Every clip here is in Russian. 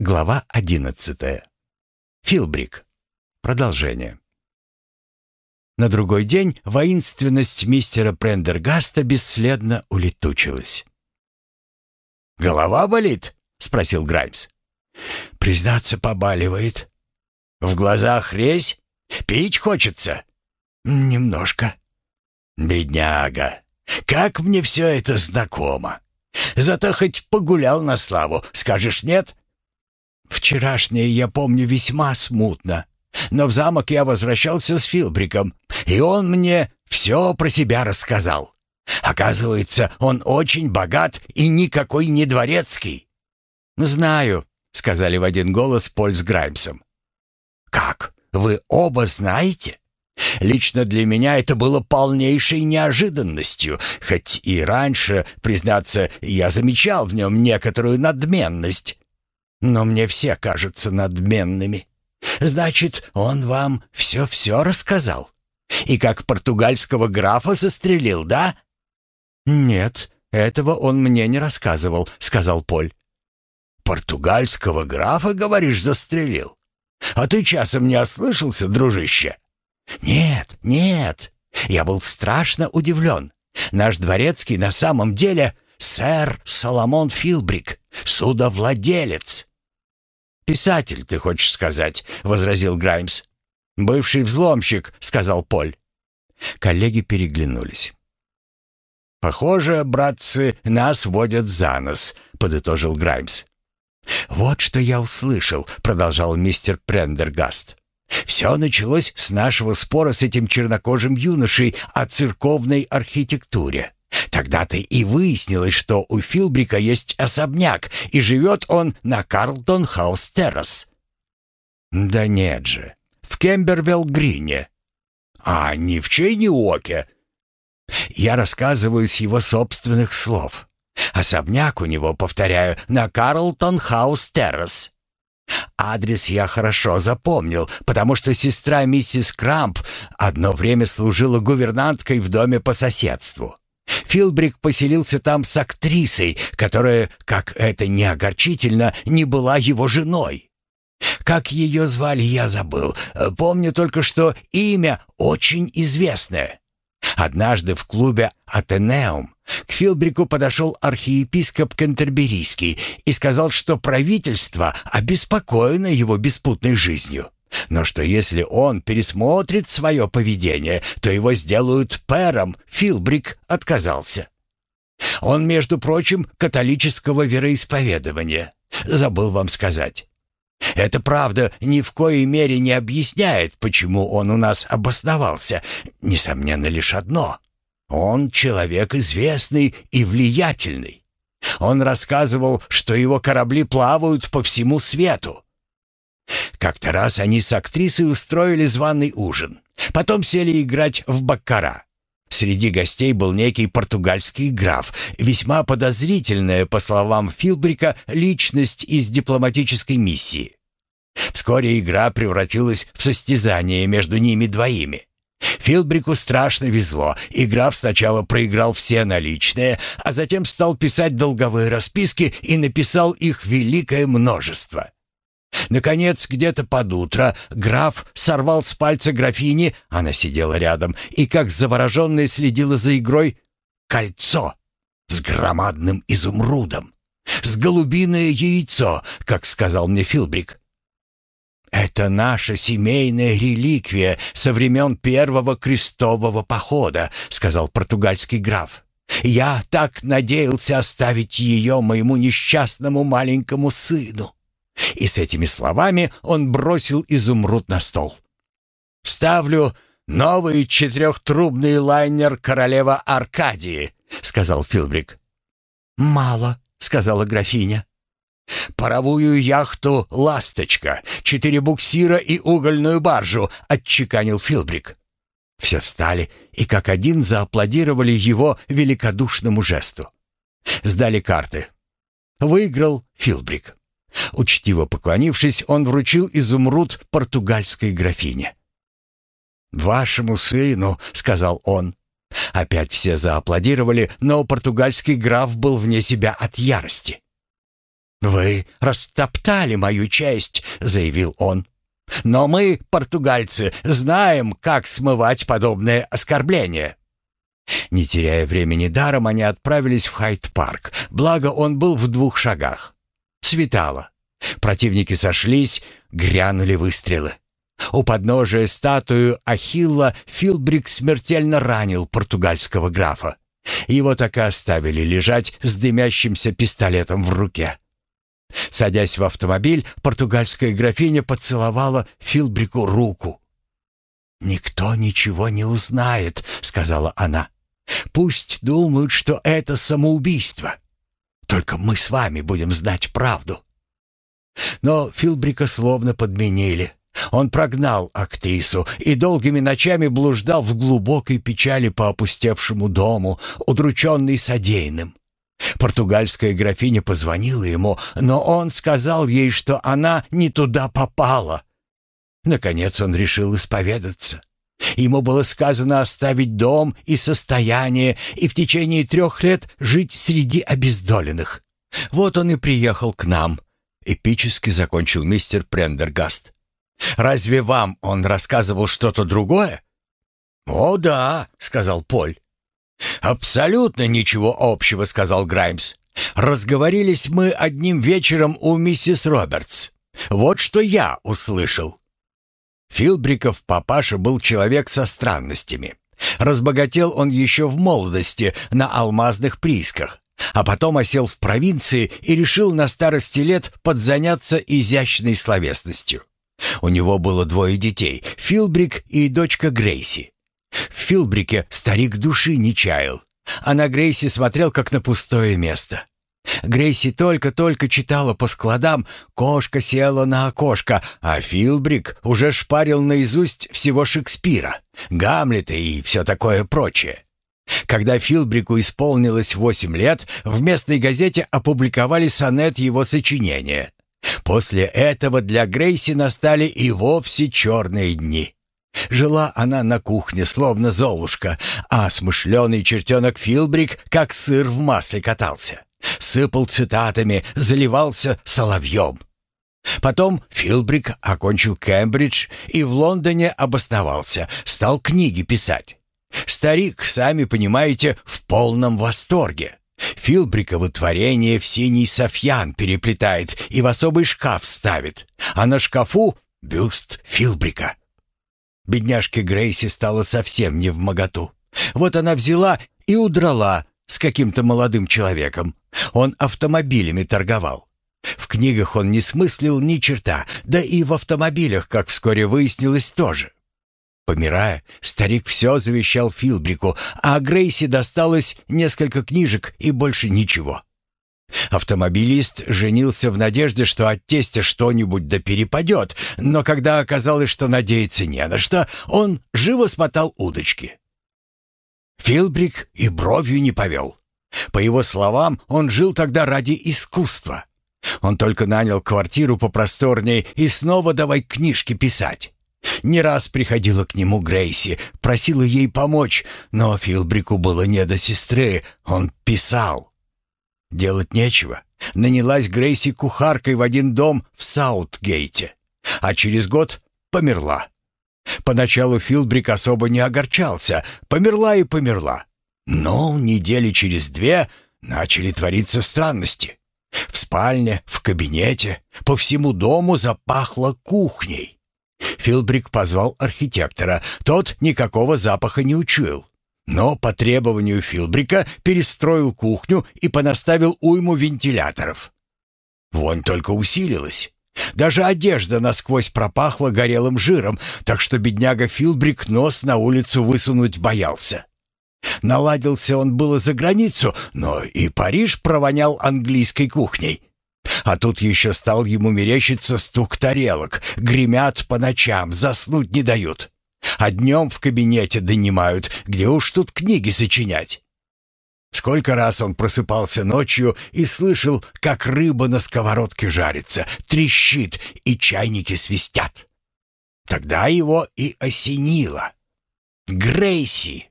Глава одиннадцатая. Филбрик. Продолжение. На другой день воинственность мистера Прендергаста бесследно улетучилась. «Голова болит?» — спросил Граймс. «Признаться, побаливает». «В глазах резь? Пить хочется?» «Немножко». «Бедняга, как мне все это знакомо. Зато хоть погулял на славу, скажешь нет?» «Вчерашнее я помню весьма смутно, но в замок я возвращался с Филбриком, и он мне все про себя рассказал. Оказывается, он очень богат и никакой не дворецкий». «Знаю», — сказали в один голос Поль с Граймсом. «Как? Вы оба знаете?» Лично для меня это было полнейшей неожиданностью, хоть и раньше, признаться, я замечал в нем некоторую надменность. Но мне все кажутся надменными. Значит, он вам все-все рассказал? И как португальского графа застрелил, да? Нет, этого он мне не рассказывал, сказал Поль. Португальского графа, говоришь, застрелил? А ты часом не ослышался, дружище? «Нет, нет!» Я был страшно удивлен. Наш дворецкий на самом деле сэр Соломон Филбрик, судовладелец. «Писатель, ты хочешь сказать?» — возразил Граймс. «Бывший взломщик», — сказал Поль. Коллеги переглянулись. «Похоже, братцы, нас водят за нос», — подытожил Граймс. «Вот что я услышал», — продолжал мистер Прендергаст. Все началось с нашего спора с этим чернокожим юношей о церковной архитектуре. Тогда-то и выяснилось, что у Филбрика есть особняк, и живет он на Карлтон-хаус-террас. Да нет же, в Кембервелл-Грине. А не в Чейниоке. Я рассказываю с его собственных слов. Особняк у него, повторяю, на Карлтон-хаус-террас. Адрес я хорошо запомнил, потому что сестра миссис Крамп одно время служила гувернанткой в доме по соседству. Филбрик поселился там с актрисой, которая, как это не огорчительно, не была его женой. Как ее звали, я забыл. Помню только, что имя очень известное. Однажды в клубе «Атенеум» к Филбрику подошел архиепископ Кентерберийский и сказал, что правительство обеспокоено его беспутной жизнью, но что если он пересмотрит свое поведение, то его сделают пэром. Филбрик отказался. Он, между прочим, католического вероисповедования. Забыл вам сказать. Это, правда, ни в коей мере не объясняет, почему он у нас обосновался. Несомненно, лишь одно. Он человек известный и влиятельный. Он рассказывал, что его корабли плавают по всему свету. Как-то раз они с актрисой устроили званый ужин. Потом сели играть в баккара. Среди гостей был некий португальский граф, весьма подозрительная, по словам Филбрика, личность из дипломатической миссии. Вскоре игра превратилась в состязание между ними двоими. Филбрику страшно везло, и граф сначала проиграл все наличные, а затем стал писать долговые расписки и написал их великое множество. Наконец, где-то под утро граф сорвал с пальца графини, она сидела рядом, и как завороженная следила за игрой, кольцо с громадным изумрудом, с голубиное яйцо, как сказал мне Филбрик. «Это наша семейная реликвия со времен первого крестового похода», — сказал португальский граф. «Я так надеялся оставить ее моему несчастному маленькому сыну». И с этими словами он бросил изумруд на стол. «Ставлю новый четырехтрубный лайнер «Королева Аркадии», — сказал Филбрик. «Мало», — сказала графиня. «Паровую яхту «Ласточка», четыре буксира и угольную баржу», — отчеканил Филбрик. Все встали и как один зааплодировали его великодушному жесту. Сдали карты. Выиграл Филбрик. Учтиво поклонившись, он вручил изумруд португальской графине. «Вашему сыну», — сказал он. Опять все зааплодировали, но португальский граф был вне себя от ярости. «Вы растоптали мою честь», — заявил он. «Но мы, португальцы, знаем, как смывать подобные оскорбления». Не теряя времени даром, они отправились в Хайт-парк, благо он был в двух шагах. Светало. Противники сошлись, грянули выстрелы. У подножия статую Ахилла Филбрик смертельно ранил португальского графа. Его так и оставили лежать с дымящимся пистолетом в руке. Садясь в автомобиль, португальская графиня поцеловала Филбрику руку. «Никто ничего не узнает», — сказала она. «Пусть думают, что это самоубийство. Только мы с вами будем знать правду». Но Филбрика словно подменили. Он прогнал актрису и долгими ночами блуждал в глубокой печали по опустевшему дому, удрученный содеянным. Португальская графиня позвонила ему, но он сказал ей, что она не туда попала. Наконец он решил исповедаться. Ему было сказано оставить дом и состояние и в течение трех лет жить среди обездоленных. Вот он и приехал к нам, — эпически закончил мистер Прендергаст. Разве вам он рассказывал что-то другое?» «О, да», — сказал Поль. «Абсолютно ничего общего», — сказал Граймс. «Разговорились мы одним вечером у миссис Робертс. Вот что я услышал». Филбриков папаша был человек со странностями. Разбогател он еще в молодости на алмазных приисках, а потом осел в провинции и решил на старости лет подзаняться изящной словесностью. У него было двое детей — Филбрик и дочка Грейси. В Филбрике старик души не чаял, а на Грейси смотрел как на пустое место. Грейси только-только читала по складам «Кошка села на окошко», а Филбрик уже шпарил наизусть всего Шекспира, Гамлета и все такое прочее. Когда Филбрику исполнилось восемь лет, в местной газете опубликовали сонет его сочинения. После этого для Грейси настали и вовсе черные дни. Жила она на кухне, словно золушка, а смышленый чертенок Филбрик как сыр в масле катался. Сыпал цитатами, заливался соловьем. Потом Филбрик окончил Кембридж и в Лондоне обосновался, стал книги писать. Старик, сами понимаете, в полном восторге. Филбриково творение в синий софьян переплетает и в особый шкаф ставит, а на шкафу бюст Филбрика. Бедняжке Грейси стало совсем не в моготу. Вот она взяла и удрала с каким-то молодым человеком. Он автомобилями торговал. В книгах он не смыслил ни черта, да и в автомобилях, как вскоре выяснилось, тоже. Помирая, старик все завещал Филбрику, а Грейси досталось несколько книжек и больше ничего. Автомобилист женился в надежде, что от тестя что-нибудь да перепадет, но когда оказалось, что надеяться не на что, он живо смотал удочки. Филбрик и бровью не повел. По его словам, он жил тогда ради искусства. Он только нанял квартиру попросторнее и снова давай книжки писать. Не раз приходила к нему Грейси, просила ей помочь, но Филбрику было не до сестры, он писал. Делать нечего. Нанялась Грейси кухаркой в один дом в Саутгейте, а через год померла. Поначалу Филбрик особо не огорчался, померла и померла. Но недели через две начали твориться странности. В спальне, в кабинете, по всему дому запахло кухней. Филбрик позвал архитектора. Тот никакого запаха не учуял. Но по требованию Филбрика перестроил кухню и понаставил уйму вентиляторов. Вонь только усилилась. Даже одежда насквозь пропахла горелым жиром, так что бедняга Филбрик нос на улицу высунуть боялся. Наладился он было за границу, но и Париж провонял английской кухней. А тут еще стал ему мерещиться стук тарелок, гремят по ночам, заснуть не дают. А днем в кабинете донимают, где уж тут книги сочинять. Сколько раз он просыпался ночью и слышал, как рыба на сковородке жарится, трещит и чайники свистят. Тогда его и осенило. Грейси!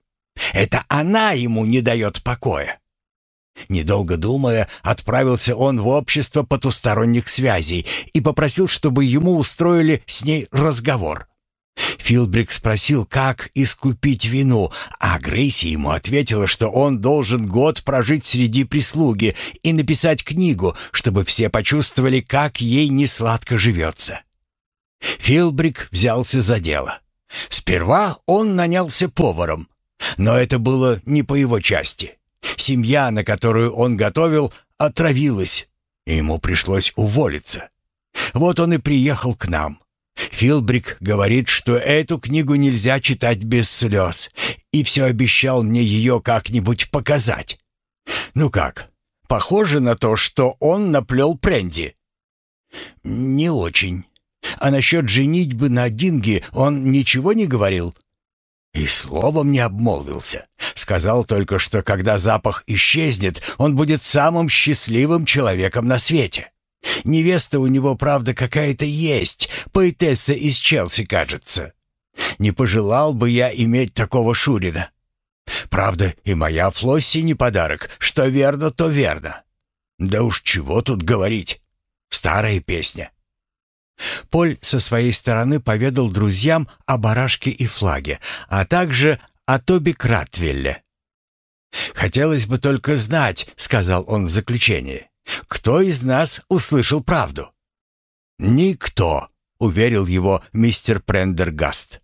Это она ему не дает покоя. Недолго думая, отправился он в общество потусторонних связей и попросил, чтобы ему устроили с ней разговор. Филбрик спросил, как искупить вину, а Грейси ему ответила, что он должен год прожить среди прислуги и написать книгу, чтобы все почувствовали, как ей несладко живется. Филбрик взялся за дело. Сперва он нанялся поваром, но это было не по его части. Семья, на которую он готовил, отравилась, и ему пришлось уволиться. Вот он и приехал к нам. Филбрик говорит, что эту книгу нельзя читать без слез, и все обещал мне ее как-нибудь показать. Ну как, похоже на то, что он наплел Пренди? Не очень. А насчет женитьбы на Динге он ничего не говорил? И словом не обмолвился. Сказал только, что когда запах исчезнет, он будет самым счастливым человеком на свете. Невеста у него, правда, какая-то есть, поэтесса из Челси, кажется. Не пожелал бы я иметь такого Шурина. Правда, и моя Флосси не подарок, что верно, то верно. Да уж чего тут говорить. Старая песня. Поль со своей стороны поведал друзьям о барашке и флаге, а также о Тоби Кратвелле. «Хотелось бы только знать», — сказал он в заключении, — «кто из нас услышал правду?» «Никто», — уверил его мистер Прендергаст.